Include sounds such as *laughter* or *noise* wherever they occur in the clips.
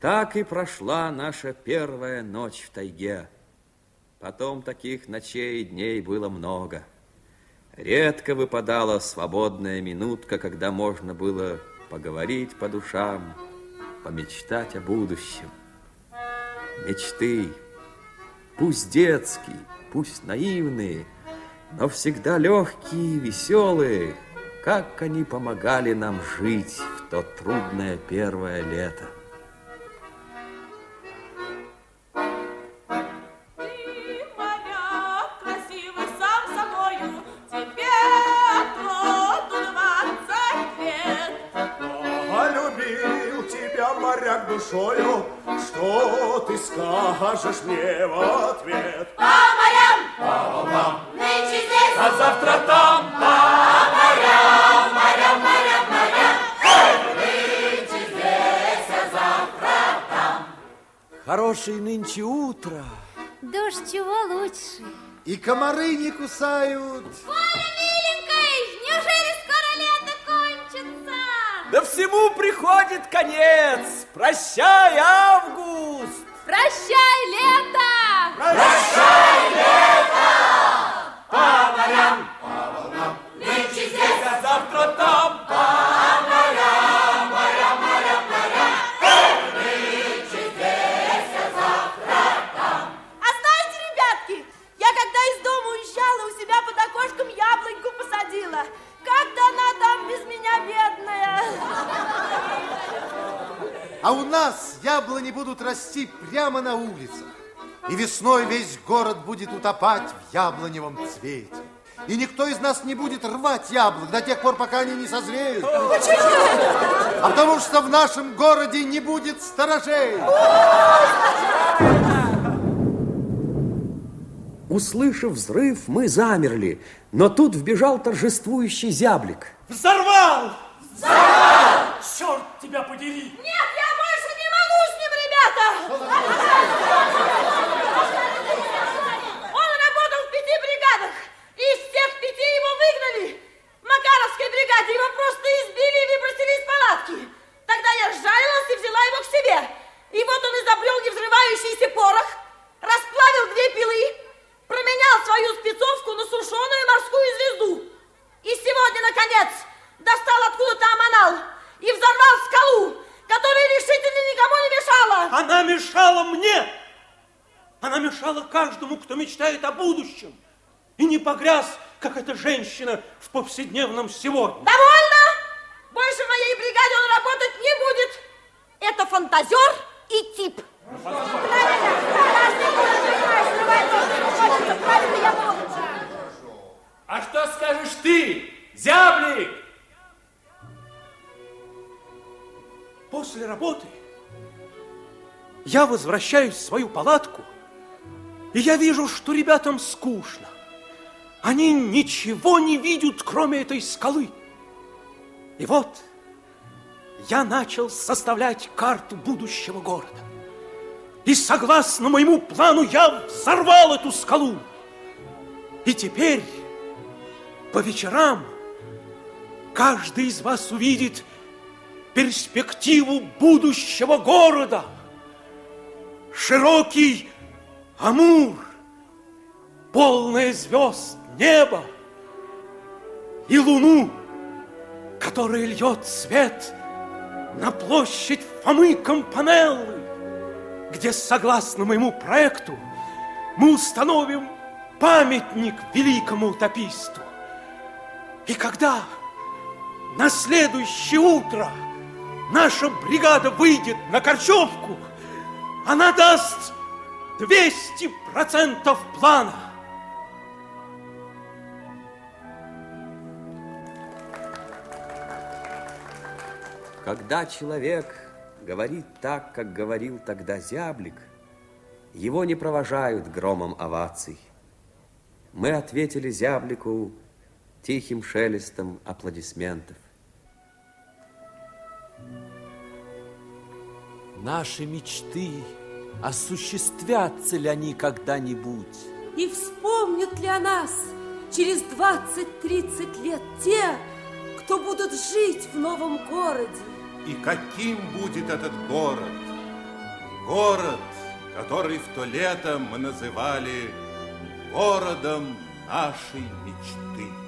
Так и прошла наша первая ночь в тайге. Потом таких ночей и дней было много. Редко выпадала свободная минутка, когда можно было поговорить по душам, помечтать о будущем. Мечты, пусть детские, пусть наивные, но всегда легкие и веселые, как они помогали нам жить в то трудное первое лето. Скажешь мне в ответ? По морям, по волнам, нынче здесь, а завтра там, по морям, морям, морям, морям, нынче здесь, а завтра там. Хорошее нынче утро. Дождь чего лучше? И комары не кусают. Коля, миленькой, неужели скоро лето кончится? Да всему приходит конец. Прощай, август! Прощай, лето! Прощай, лето! По морям, по волнам, нынче здесь, а завтра там, яблони будут расти прямо на улицах. И весной весь город будет утопать в яблоневом цвете. И никто из нас не будет рвать яблок до тех пор, пока они не созреют. Почему? А потому что в нашем городе не будет сторожей. Услышав взрыв, мы замерли, но тут вбежал торжествующий зяблик. Взорвал! Взорвал! Черт тебя подери! Нет, я больше не могу с ним, ребята! Он работал в пяти бригадах, и из всех пяти его выгнали. В Макаровской бригаде его просто избили и выбросили из палатки. Тогда я сжалилась и взяла его к себе. И вот он изобрел невзрывающийся порох, расплавил две пилы, променял свою спецовку на сушеную морскую звезду. И сегодня, наконец, достал откуда-то аманал и взорвал скалу, которая решительно никому не мешала. Она мешала мне. Она мешала каждому, кто мечтает о будущем. И не погряз, как эта женщина в повседневном сегодня. Довольно! Больше в моей бригаде он работать не будет. Это фантазер и тип. А что скажешь ты, зяблик? После работы я возвращаюсь в свою палатку, и я вижу, что ребятам скучно. Они ничего не видят, кроме этой скалы. И вот я начал составлять карту будущего города. И согласно моему плану я взорвал эту скалу. И теперь по вечерам каждый из вас увидит перспективу будущего города. Широкий Амур, полное звезд небо и луну, которая льет свет на площадь Фомы Компанеллы, где, согласно моему проекту, мы установим памятник великому утописту. И когда на следующее утро наша бригада выйдет на Корчевку, она даст 200% плана. Когда человек говорит так, как говорил тогда зяблик, его не провожают громом оваций. Мы ответили зяблику тихим шелестом аплодисментов. Наши мечты, осуществятся ли они когда-нибудь? И вспомнят ли о нас через 20-30 лет те, кто будут жить в новом городе? И каким будет этот город? Город, который в то лето мы называли городом нашей мечты.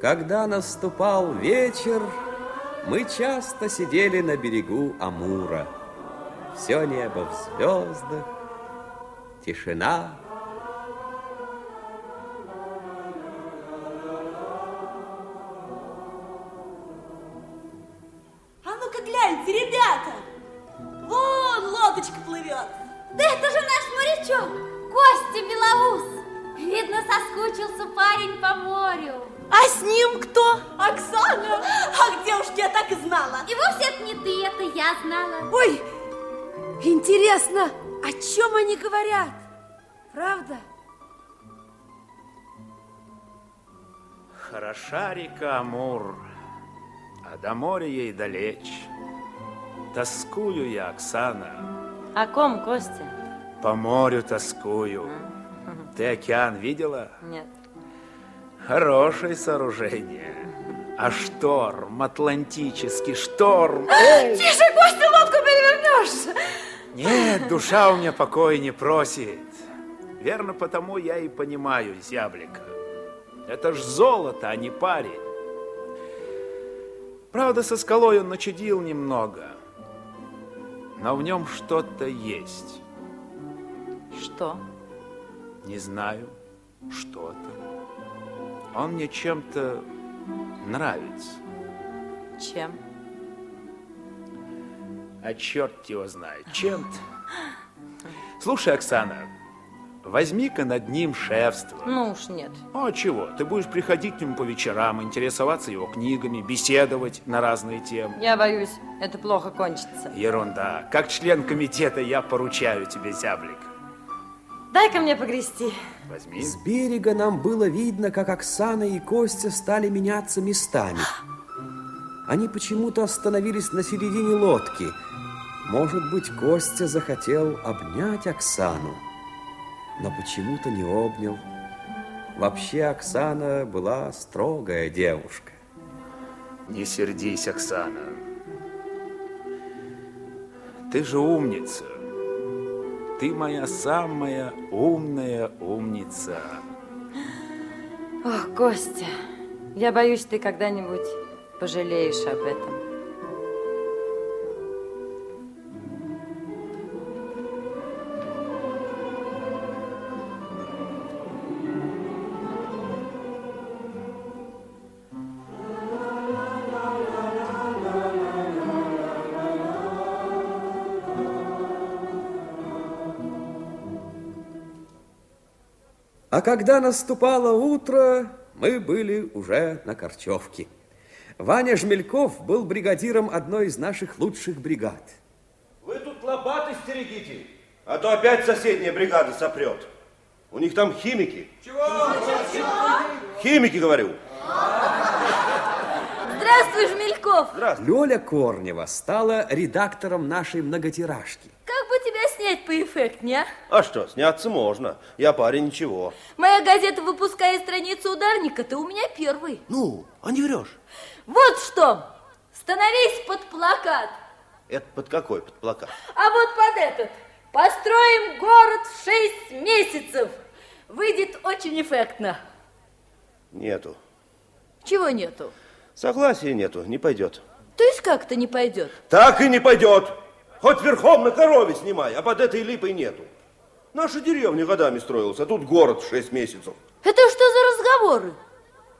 Когда наступал вечер, мы часто сидели на берегу Амура. Все небо в звездах, тишина. А ну-ка гляньте, ребята! Вон лодочка плывет. Да это же наш морячок, Костя Белоус. Видно, соскучился парень по морю. А с ним кто? Оксана? Ах, девушки, я так и знала. И вовсе это не ты, это я знала. Ой, интересно, о чем они говорят? Правда? Хороша река Амур, а до моря ей далеч. Тоскую я, Оксана, О ком, Костя? по морю тоскую. Ты океан видела? Нет. Хорошее сооружение. А шторм, атлантический шторм. Тише, Костя, лодку перевернешь. Нет, душа у меня покоя не просит. Верно, потому я и понимаю зяблика. Это ж золото, а не парень. Правда, со скалой он начудил немного. Но в нем что-то есть. Что? Не знаю, что-то. Он мне чем-то нравится. Чем? А черт его знает, чем-то. Слушай, Оксана, возьми-ка над ним шефство. Ну уж нет. А чего? Ты будешь приходить к нему по вечерам, интересоваться его книгами, беседовать на разные темы. Я боюсь, это плохо кончится. Ерунда. Как член комитета я поручаю тебе, зяблик. Дай-ка мне погрести. Возьми. С берега нам было видно, как Оксана и Костя стали меняться местами. Они почему-то остановились на середине лодки. Может быть, Костя захотел обнять Оксану, но почему-то не обнял. Вообще Оксана была строгая девушка. Не сердись, Оксана. Ты же умница. Ты моя самая умная умница. Ох, Костя, я боюсь, ты когда-нибудь пожалеешь об этом. А когда наступало утро, мы были уже на Корчевке. Ваня Жмельков был бригадиром одной из наших лучших бригад. Вы тут лопаты стерегите, а то опять соседняя бригада сопрет. У них там химики. Чего? Химики, говорю. Здравствуй, Жмельков. Лёля Корнева стала редактором нашей многотиражки. Снять поэффектнее, а? А что, сняться можно. Я парень ничего. Моя газета выпускает страницу ударника, ты у меня первый. Ну, а не врешь. Вот что, становись под плакат. Это под какой под плакат? А вот под этот. Построим город в шесть месяцев. Выйдет очень эффектно. Нету. Чего нету? Согласия нету, не пойдет. То есть как-то не пойдет? Так и не пойдет. Хоть верхом на корове снимай, а под этой липой нету. Наша деревня годами строилась, а тут город в шесть месяцев. Это что за разговоры?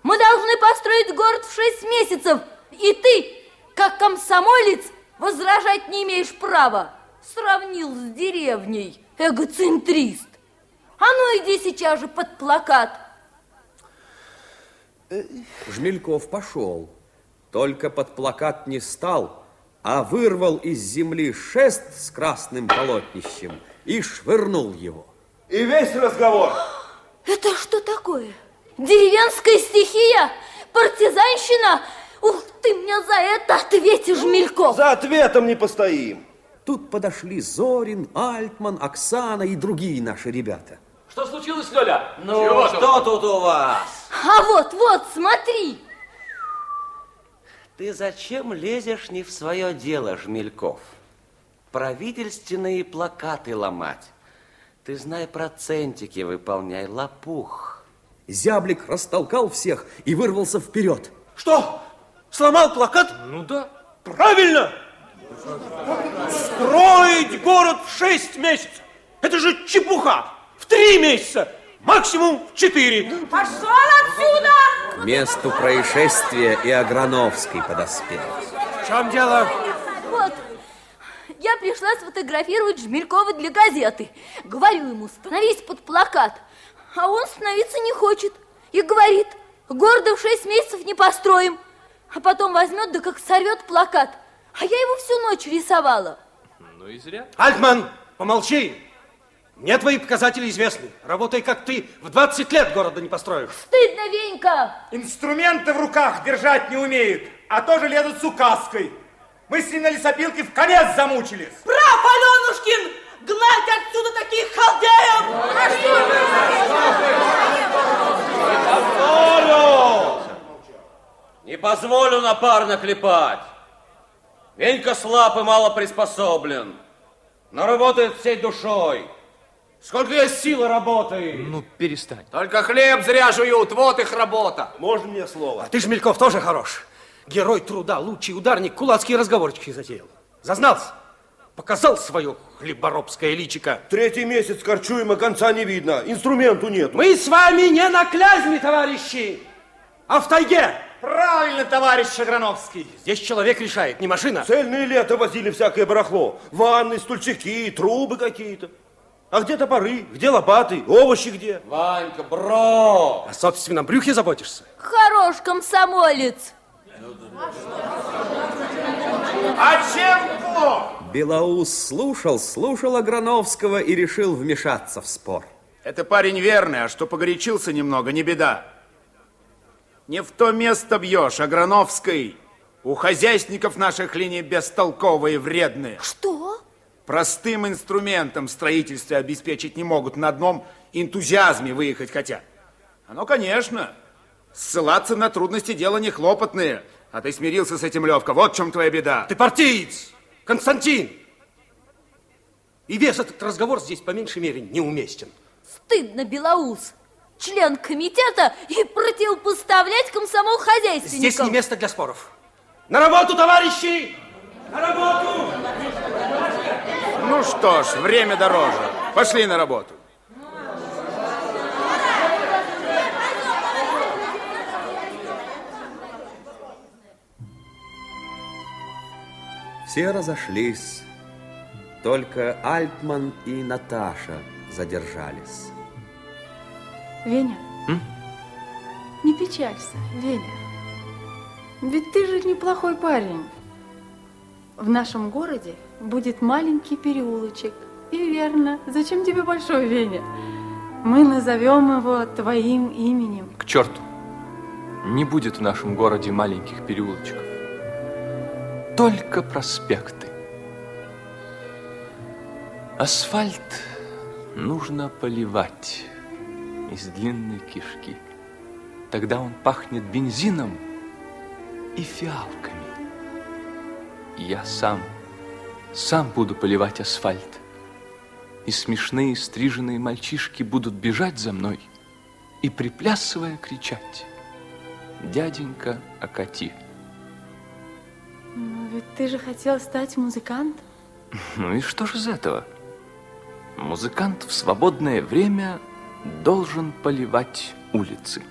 Мы должны построить город в шесть месяцев. И ты, как комсомолец, возражать не имеешь права. Сравнил с деревней, эгоцентрист. А ну иди сейчас же под плакат. Жмельков пошел, только под плакат не стал, а вырвал из земли шест с красным полотнищем и швырнул его. И весь разговор. Это что такое? Деревенская стихия? Партизанщина? Ух, ты мне за это ответишь, Мельков! За ответом не постоим. Тут подошли Зорин, Альтман, Оксана и другие наши ребята. Что случилось, Лёля? Ну, Чего что тут у вас? А вот, вот, смотри! Ты зачем лезешь не в свое дело, Жмельков? Правительственные плакаты ломать. Ты знай процентики выполняй, лопух. Зяблик растолкал всех и вырвался вперед. Что? Сломал плакат? Ну да. Правильно! Строить город в шесть месяцев. Это же чепуха. В три месяца. Максимум в четыре. Пошел отсюда! К месту происшествия и Аграновский подоспел. В чем дело? Вот, я пришла сфотографировать Жмелькова для газеты. Говорю ему, становись под плакат. А он становиться не хочет. И говорит, города в шесть месяцев не построим. А потом возьмет, да как сорвет плакат. А я его всю ночь рисовала. Ну и зря. Альтман, помолчи. Мне твои показатели известны. Работай, как ты, в 20 лет города не построишь. Стыдно, Венька! Инструменты в руках держать не умеют, а тоже лезут с указкой. Мы с ним на лесопилке в конец замучились. Прав, Аленушкин! Гладь отсюда таких халдеев! Позволю! Не позволю напарно клепать. Венька слаб и мало приспособлен, но работает всей душой. Сколько есть силы работы. Ну, перестань. Только хлеб зря жуют, вот их работа. Можно мне слово? А ты, Жмельков, тоже хорош. Герой труда, лучший ударник, кулацкие разговорчики затеял. Зазнался. Показал свое хлеборобское личико. Третий месяц корчуем, а конца не видно. Инструменту нет. Мы с вами не на клязьме, товарищи, а в тайге. Правильно, товарищ Аграновский. Здесь человек решает, не машина. Цельное лето возили всякое барахло. Ванны, стульчики, трубы какие-то. А где топоры, где лопаты, овощи где? Ванька, бро! О собственном брюхе заботишься? Хорош комсомолец. А чем плох? Белоус слушал, слушал Аграновского и решил вмешаться в спор. Это парень верный, а что погорячился немного, не беда. Не в то место бьешь, Аграновской. У хозяйственников наших линий бестолковые, вредные. Что? Простым инструментом строительство обеспечить не могут, на одном энтузиазме выехать хотят. Оно, конечно, ссылаться на трудности дело не хлопотное. А ты смирился с этим, Левка, вот в чем твоя беда. Ты партиец, Константин. И весь этот разговор здесь по меньшей мере неуместен. Стыдно, Белоус. Член комитета и противопоставлять комсомол хозяйственникам. Здесь не место для споров. На работу, товарищи! На работу! Ну что ж, время дороже. Пошли на работу. Все разошлись. Только Альтман и Наташа задержались. Веня, М? не печалься, Веня. Ведь ты же неплохой парень. В нашем городе будет маленький переулочек. И верно, зачем тебе большой, Веня? Мы назовем его твоим именем. К черту. Не будет в нашем городе маленьких переулочков. Только проспекты. Асфальт нужно поливать из длинной кишки. Тогда он пахнет бензином и фиалками. Я сам, сам буду поливать асфальт. И смешные стриженные мальчишки будут бежать за мной и, приплясывая, кричать. Дяденька Акати. Но ведь ты же хотел стать музыкантом. *laughs* Ну и что же из этого? Музыкант в свободное время должен поливать улицы.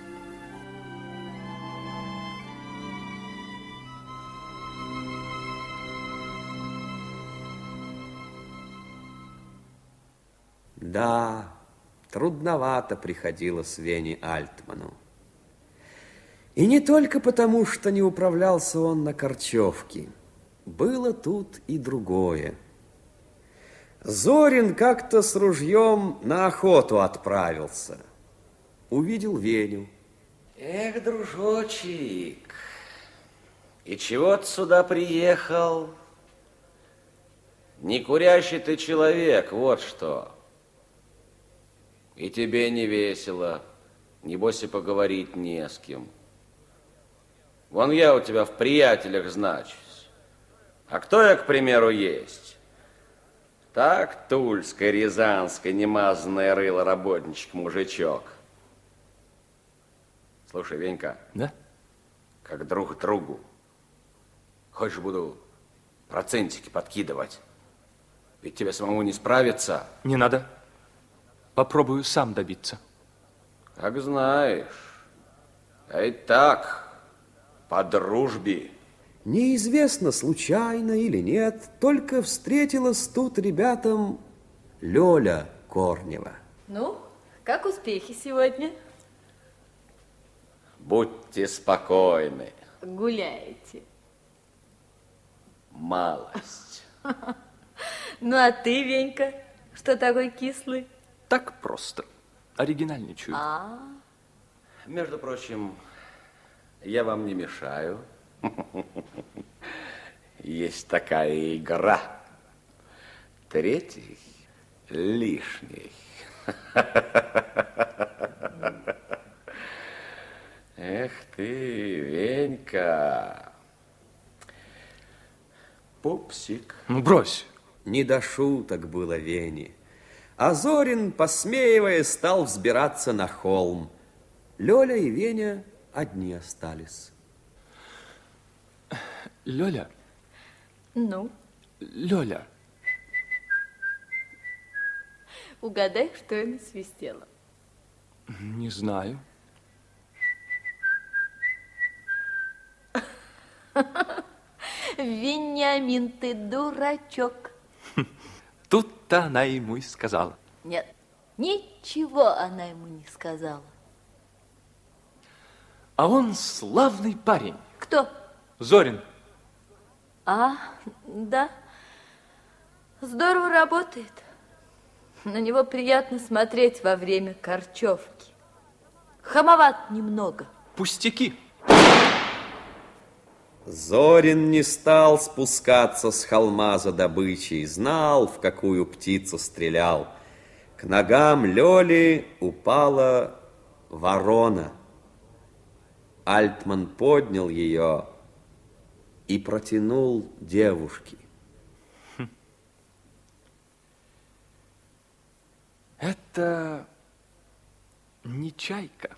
Да, трудновато приходилось Вене Альтману. И не только потому, что не управлялся он на Корчевке. было тут и другое. Зорин как-то с ружьем на охоту отправился. Увидел Веню. Эх, дружочек, и чего ты сюда приехал? Не курящий ты человек, вот что. И тебе не весело, небось и поговорить не с кем. Вон я у тебя в приятелях значусь. А кто я, к примеру, есть? Так, тульское, рязанское, немазанное рыло работничек, мужичок. Слушай, Венька. Да? Как друг другу. Хочешь, буду процентики подкидывать? Ведь тебе самому не справиться. Не надо. Попробую сам добиться. Как знаешь. А и так, по дружбе. Неизвестно, случайно или нет, только встретилась тут ребятам Лёля Корнева. Ну, как успехи сегодня? Будьте спокойны. Гуляете. Малость. *laughs* Ну, а ты, Венька, что такой кислый? Так просто. Оригинальничаю. А, Между прочим, я вам не мешаю. Есть такая игра. Третий лишний. Эх ты, Венька. Пупсик. Ну, брось. Не до шуток было Вене. А Зорин, посмеиваясь, стал взбираться на холм. Лёля и Веня одни остались. Лёля, ну, Лёля, угадай, что я насвистела. не знаю. *laughs* Вениамин, ты дурачок. Тут-то она ему и сказала. Нет, ничего она ему не сказала. А он славный парень. Кто? Зорин. А, да. Здорово работает. На него приятно смотреть во время корчевки. Хамоват немного. Пустяки. Зорин не стал спускаться с холма за добычей, знал, в какую птицу стрелял. К ногам Лёли упала ворона. Альтман поднял ее и протянул девушке. Это не чайка.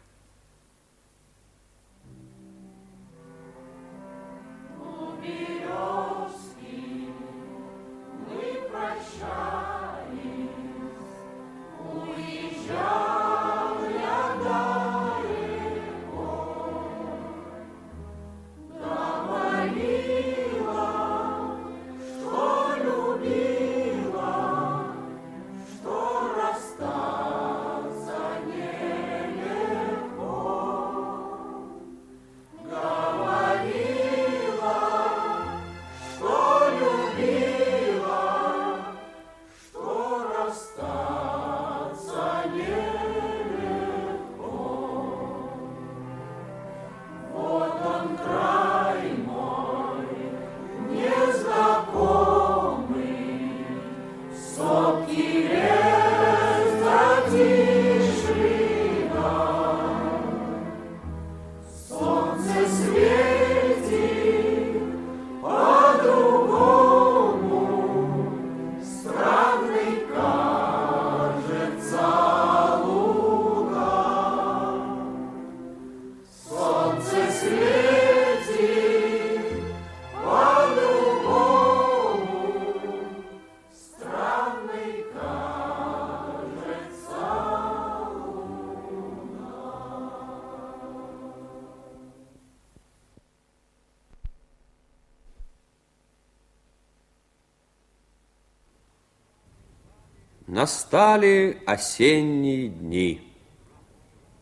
Настали осенние дни.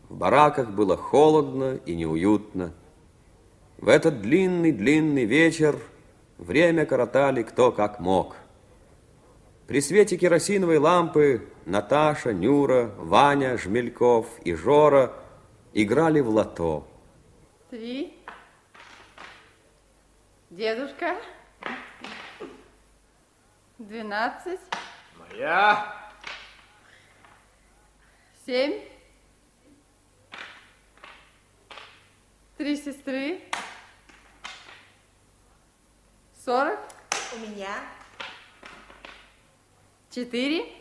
В бараках было холодно и неуютно. В этот длинный-длинный вечер Время коротали кто как мог. При свете керосиновой лампы Наташа, Нюра, Ваня, Жмельков и Жора играли в лото. Три. Дедушка. Двенадцать. Моя. Семь. Три сестры. Сорок. У меня. Четыре.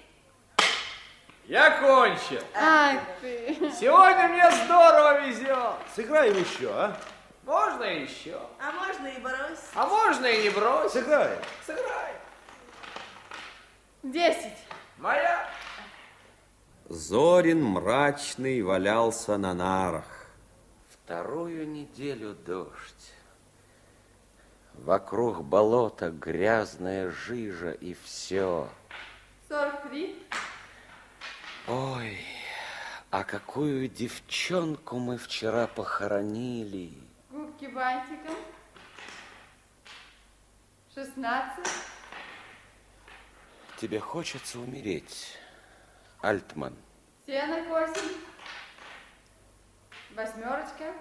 Я кончил. Ай ты. Сегодня мне здорово везет. Сыграем еще, а? Можно еще. А можно и брось. А можно и не брось. Сыграем. Сыграй. Десять. Моя. Зорин мрачный валялся на нарах. Вторую неделю дождь. Вокруг болота грязная жижа и все. Сорок три. Ой, а какую девчонку мы вчера похоронили. Губки бантиком. Шестнадцать. Тебе хочется умереть, Альтман? Сено косим. Восьмерочка.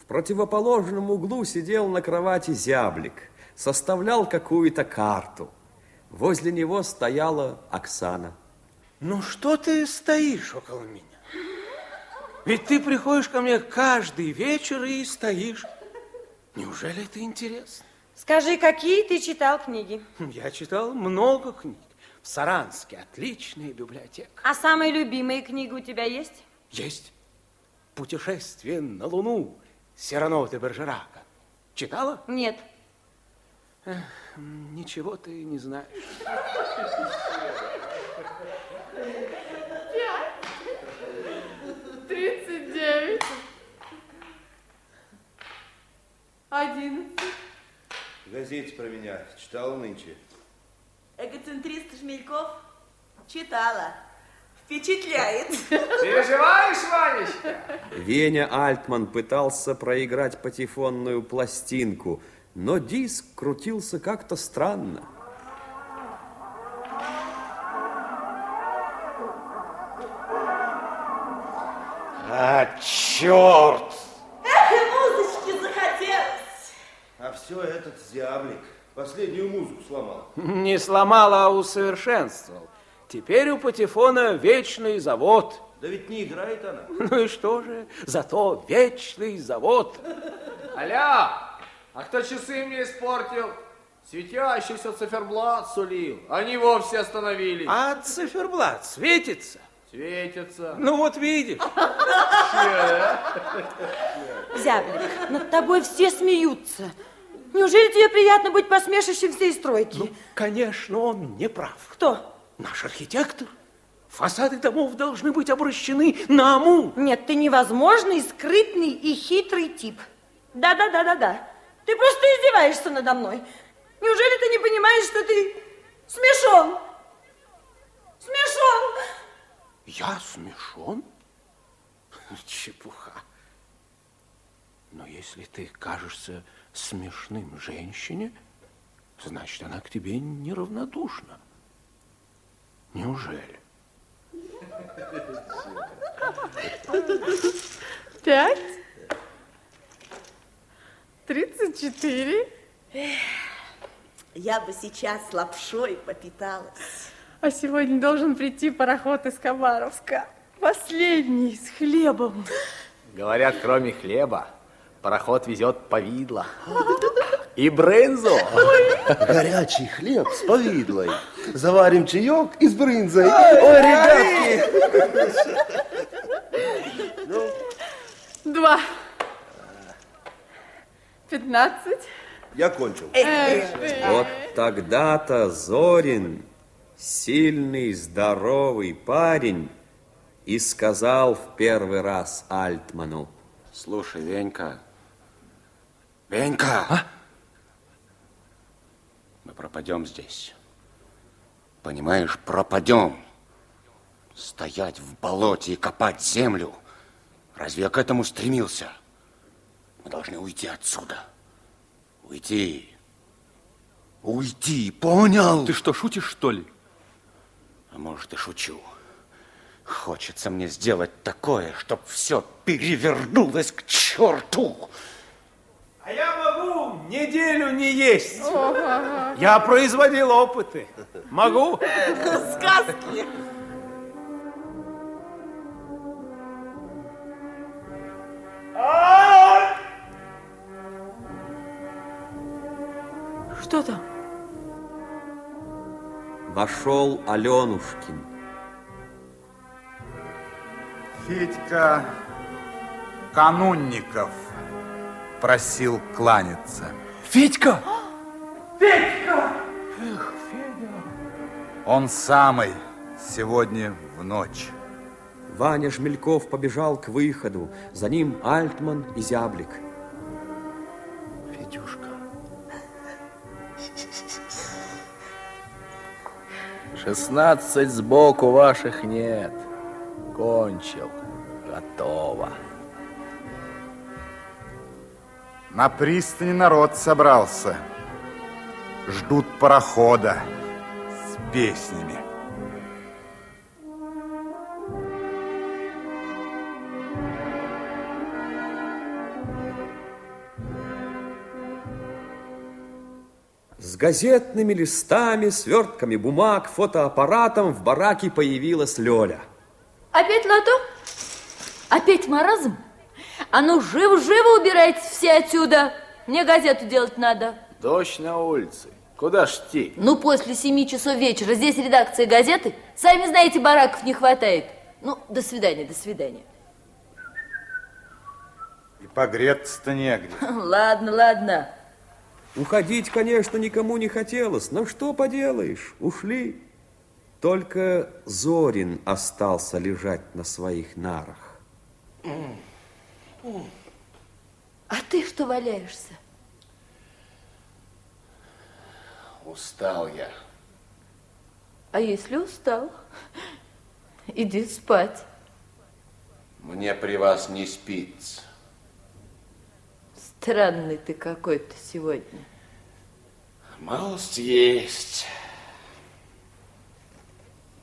В противоположном углу сидел на кровати зяблик, составлял какую-то карту. Возле него стояла Оксана. Ну что ты стоишь около меня? Ведь ты приходишь ко мне каждый вечер и стоишь. Неужели это интересно? Скажи, какие ты читал книги? Я читал много книг. В Саранске отличная библиотека. А самые любимые книги у тебя есть? Есть «Путешествие на Луну» Сирано де Бержерака. Читала? Нет. Эх, ничего ты не знаешь. Пять. Тридцать девять. Одиннадцать. В газете про меня читала нынче. Эгоцентрист Шмельков? Читала. Впечатляет. Переживаешь, Ванечка? Веня Альтман пытался проиграть патефонную пластинку, но диск крутился как-то странно. А, черт! Эх, музычки захотелось. А все этот зяблик последнюю музыку сломал. *laughs* Не сломал, а усовершенствовал. Теперь у Патефона вечный завод. Да ведь не играет она. *laughs* Ну и что же? Зато вечный завод. *laughs* Алло, а кто часы мне испортил? Светящийся циферблат сулил. Они вовсе остановились. А циферблат светится? Светится. Ну вот видишь. Зяблик, над тобой все смеются. Неужели тебе приятно быть посмешищем всей стройки? Ну, конечно, он не прав. Кто? Наш архитектор. Фасады домов должны быть обращены на Амур. Нет, ты невозможный, скрытный и хитрый тип. Да-да-да-да-да. Ты просто издеваешься надо мной. Неужели ты не понимаешь, что ты смешон? Смешон! Я смешон? *laughs* Чепуха. Но если ты кажешься смешным женщине, значит, она к тебе неравнодушна. Неужели? Пять. Тридцать четыре. Я бы сейчас лапшой попиталась. А сегодня должен прийти пароход из Хабаровска. Последний, с хлебом. Говорят, кроме хлеба, пароход везет повидло. И брынзу. Горячий хлеб с повидлой. Заварим чаек и с брынзой. Ой, ребятки. Два. Пятнадцать. Я кончил. Эх ты. Вот тогда-то Зорин, сильный, здоровый парень, и сказал в первый раз Альтману. Слушай, Венька, Венька, а? мы пропадем здесь. Понимаешь, пропадем. Стоять в болоте и копать землю. Разве я к этому стремился? Мы должны уйти отсюда. Уйти. Уйти, понял? Ты что, шутишь, что ли? А может, и шучу. Хочется мне сделать такое, чтоб все перевернулось к черту. А я могу неделю не есть. Я производил опыты. Могу? Сказки. Что там? Вошел Аленушкин. Федька Канунников просил кланяться. Федька! Федька! Эх, Федя! Он самый сегодня в ночь. Ваня Жмельков побежал к выходу. За ним Альтман и Зяблик. Федюшка. Шестнадцать сбоку ваших нет. Кончил. На пристани народ собрался. Ждут парохода с песнями. С газетными листами, свертками бумаг, фотоаппаратом в бараке появилась Лёля. Опять лото? Опять маразм? А ну, живо-живо убирайтесь все отсюда. Мне газету делать надо. Дождь на улице. Куда ж идти? Ну, после семи часов вечера здесь редакция газеты. Сами знаете, бараков не хватает. Ну, до свидания, до свидания. И погреться-то негде. *laughs* Ладно, ладно. Уходить, конечно, никому не хотелось, но что поделаешь, ушли. Только Зорин остался лежать на своих нарах. А ты что валяешься? Устал я. А если устал, иди спать. Мне при вас не спится. Странный ты какой-то сегодня. Малость есть.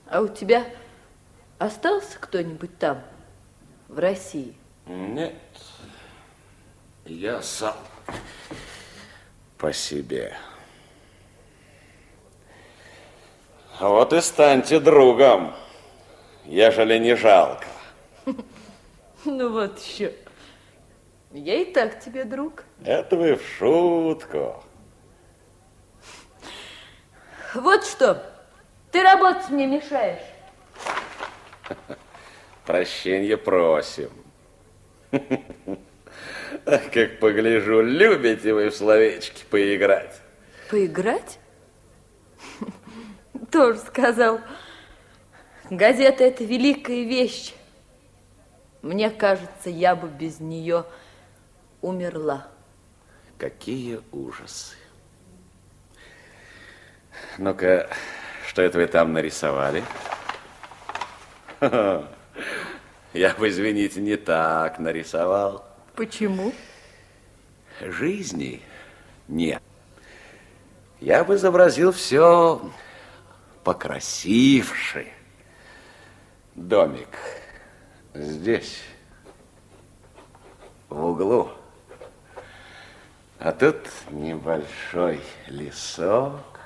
А у тебя остался кто-нибудь там, в России? Нет, я сам по себе. А вот и станьте другом, ежели не жалко. *laughs* Ну вот еще. Я и так тебе друг. Это вы в шутку. Вот что, ты работать мне мешаешь. *laughs* Прощения просим. *laughs* Как погляжу, любите вы в словечки поиграть. Поиграть? *laughs* Тоже сказал. Газета – это великая вещь. Мне кажется, я бы без нее умерла. Какие ужасы. Ну-ка, что это вы там нарисовали? *laughs* Я бы, извините, не так нарисовал. Почему? Жизни нет. Я бы изобразил все покрасивше. Домик здесь, в углу. А тут небольшой лесок,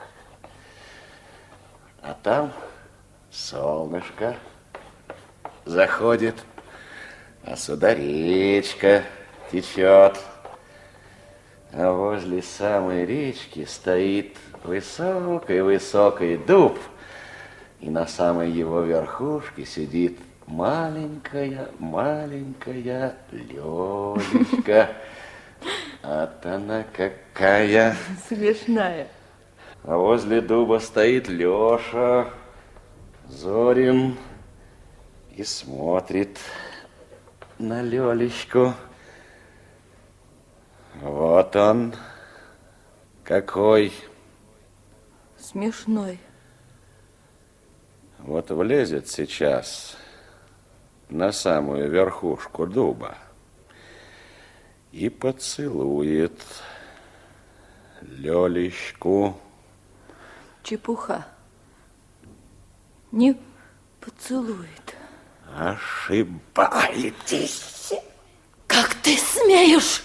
а там солнышко заходит, а сюда речка течет. А возле самой речки стоит высокий-высокий дуб, и на самой его верхушке сидит маленькая, маленькая Лёлечка. Вот она какая. Смешная. А возле дуба стоит Лёша, Зорин, и смотрит на Лёлечку. Вот он, какой. Смешной. Вот влезет сейчас на самую верхушку дуба и поцелует Лёлечку. Чепуха. Не поцелует. Ошибаетесь. Как ты смеешь?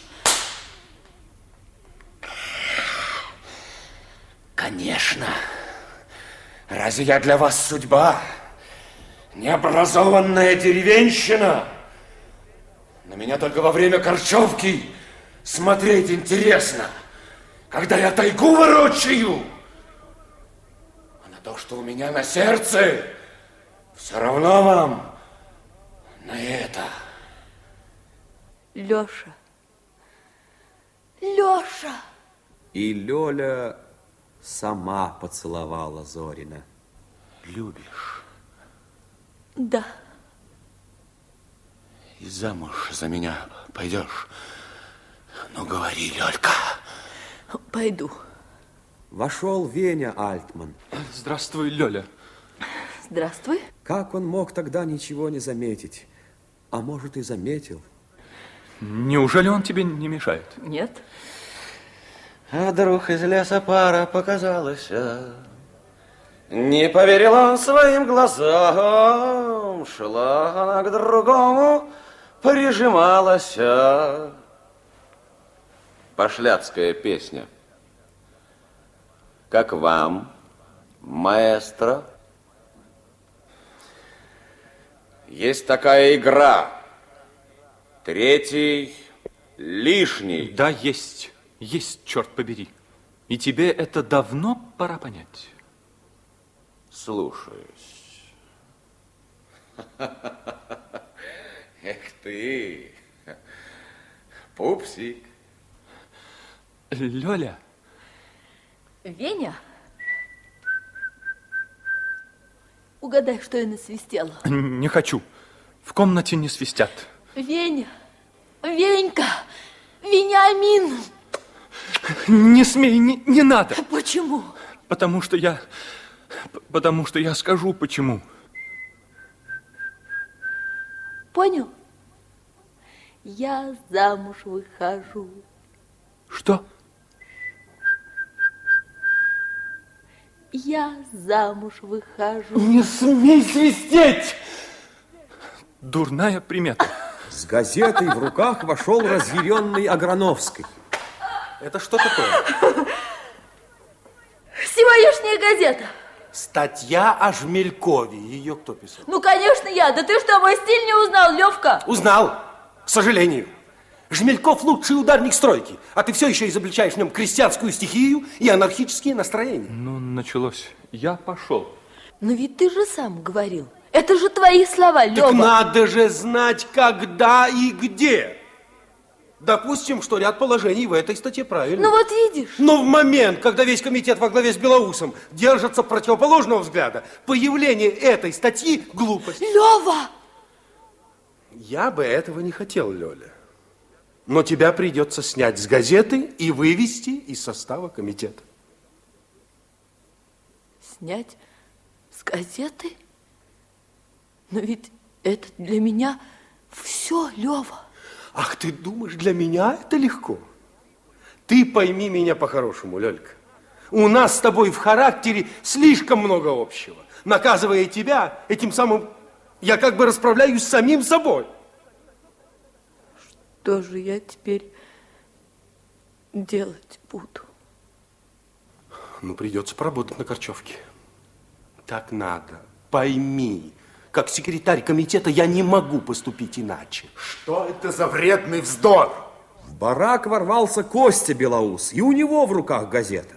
Конечно. Разве я для вас судьба? Необразованная деревенщина? На меня только во время корчевки смотреть интересно, когда я тайгу ворочаю. А на то, что у меня на сердце, все равно вам на это. Леша. Леша. И Лёля сама поцеловала Зорина. Любишь? Да. И замуж за меня пойдешь? Ну, говори, Лёлька. Пойду. Вошел Веня Альтман. Здравствуй, Лёля. Здравствуй. Как он мог тогда ничего не заметить? А может, и заметил. Неужели он тебе не мешает? Нет. А вдруг из леса пара показалась. Не поверил он своим глазам. Шла она к другому, прижималась. Пошляцкая песня. Как вам, маэстро? Есть такая игра. Третий лишний. Да, есть. Есть, черт побери. И тебе это давно пора понять. Слушаюсь. *laughs* Эх ты, пупсик. Лёля. Веня? Угадай, что я насвистела. Не хочу. В комнате не свистят. Веня, Венька, Вениамин. Не смей, не, не надо. Почему? Потому что я... Потому что я скажу, почему. Понял? Я замуж выхожу. Что? Я замуж выхожу. Не смей свистеть! Дурная примета. С газетой в руках вошел разъяренный Аграновский. Это что такое? Сегодняшняя газета. Статья о Жмелькове. Ее кто писал? Ну, конечно, я. Да ты что, мой стиль не узнал, Левка? Узнал, к сожалению. Жмельков лучший ударник стройки, а ты все еще изобличаешь в нем крестьянскую стихию и анархические настроения. Ну, началось. Я пошел. Но ведь ты же сам говорил. Это же твои слова, Лева. Так надо же знать, когда и где. Допустим, что ряд положений в этой статье правильно. Ну вот видишь. Но в момент, когда весь комитет во главе с Белоусом держится противоположного взгляда, появление этой статьи – глупость. Лева! Я бы этого не хотел, Лёля. Но тебя придется снять с газеты и вывести из состава комитета. Снять с газеты? Но ведь это для меня все, Лева. Ах, ты думаешь, для меня это легко? Ты пойми меня по-хорошему, Лёлька. У нас с тобой в характере слишком много общего. Наказывая тебя, этим самым я как бы расправляюсь с самим собой. Что же я теперь делать буду? Ну, придется поработать на Корчевке. Так надо. Пойми, как секретарь комитета я не могу поступить иначе. Что это за вредный вздор? В барак ворвался Костя Белоус, и у него в руках газета.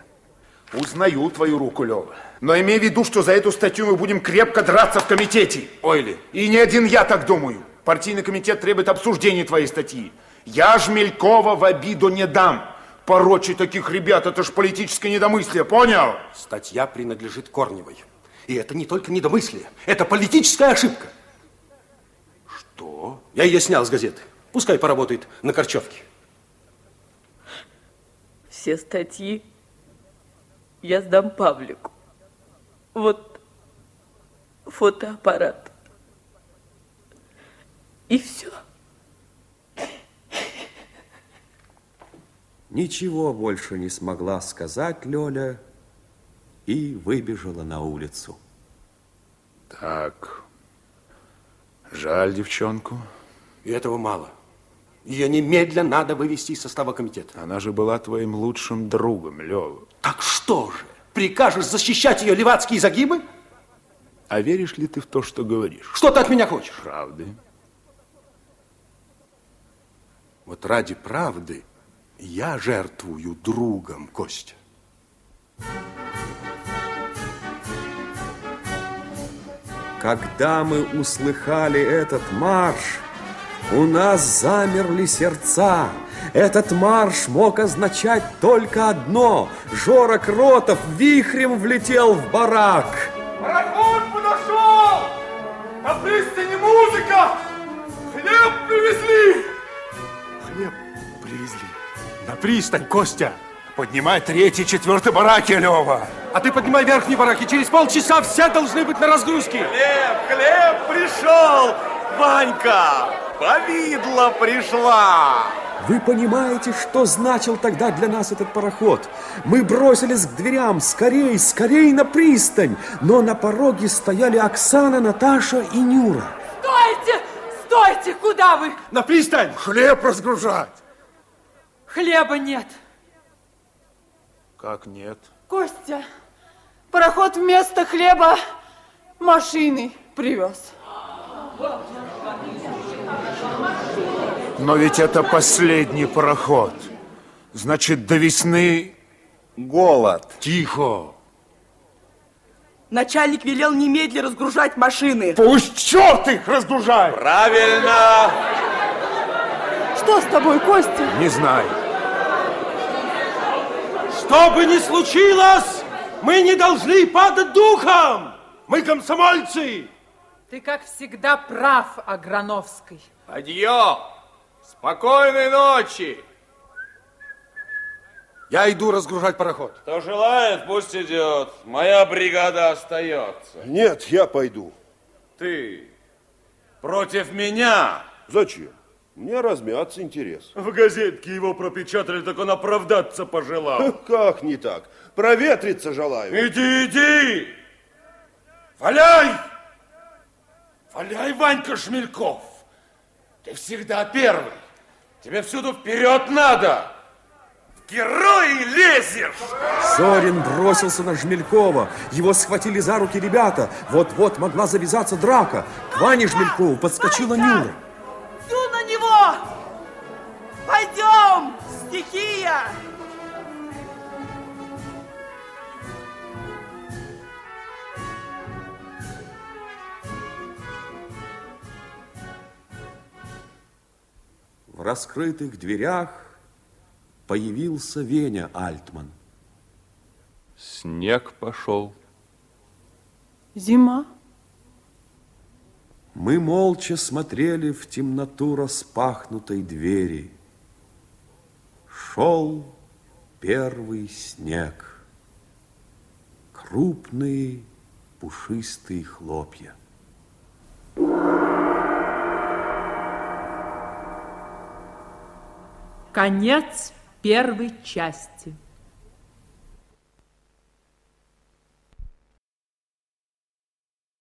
Узнаю твою руку, Лева. Но имей в виду, что за эту статью мы будем крепко драться в комитете. Ойли. И не один я так думаю. Партийный комитет требует обсуждения твоей статьи. Я Жмелькова в обиду не дам. Порочить таких ребят, это ж политическое недомыслие, понял? Статья принадлежит Корневой. И это не только недомыслие, это политическая ошибка. Что? Я ее снял с газеты. Пускай поработает на Корчевке. Все статьи я сдам Павлику. Вот фотоаппарат. И все. Ничего больше не смогла сказать Лёля и выбежала на улицу. Так, жаль девчонку. И этого мало. Ее немедленно надо вывести из состава комитета. Она же была твоим лучшим другом, Лёва. Так что же, прикажешь защищать ее левацкие загибы? А веришь ли ты в то, что говоришь? Что ты от меня хочешь? Правды. Вот ради правды я жертвую другом, Костя. Когда мы услыхали этот марш, у нас замерли сердца. Этот марш мог означать только одно. Жора Кротов вихрем влетел в барак. Пароход подошел! На пристани музыка! Хлеб привезли! Привезли. На пристань, Костя. Поднимай третий, четвертый бараки, Лева. А ты поднимай верхние бараки. Через полчаса все должны быть на разгрузке. Хлеб, хлеб пришел! Ванька, повидло пришла! Вы понимаете, что значил тогда для нас этот пароход? Мы бросились к дверям, скорей, скорей на пристань. Но на пороге стояли Оксана, Наташа и Нюра. Стойте! Стойте! Куда вы? На пристань! Хлеб разгружать! Хлеба нет. Как нет? Костя, пароход вместо хлеба машины привез. Но ведь это последний пароход. Значит, до весны голод. Тихо. Начальник велел немедленно разгружать машины. Пусть черт их разгружает! Правильно! Что с тобой, Костя? Не знаю. Что бы ни случилось, мы не должны падать духом. Мы комсомольцы. Ты, как всегда, прав, Аграновский. Адьё! Спокойной ночи! Я иду разгружать пароход. Кто желает, пусть идет. Моя бригада остается. Нет, я пойду. Ты против меня? Зачем? Мне размяться интерес. В газетке его пропечатали, так он оправдаться пожелал. *laughs* Как не так? Проветриться желаю. Иди, иди! Валяй! Валяй, Ванька Шмельков! Ты всегда первый. Тебе всюду вперед надо. В герои лезешь! Зорин бросился на Жмелькова. Его схватили за руки ребята. Вот-вот могла завязаться драка. К Ване Жмелькову подскочила Нюра. Стихия! В раскрытых дверях появился Веня Альтман. Снег пошел. Зима. Мы молча смотрели в темноту распахнутой двери. Шел первый снег. Крупные пушистые хлопья. Конец первой части.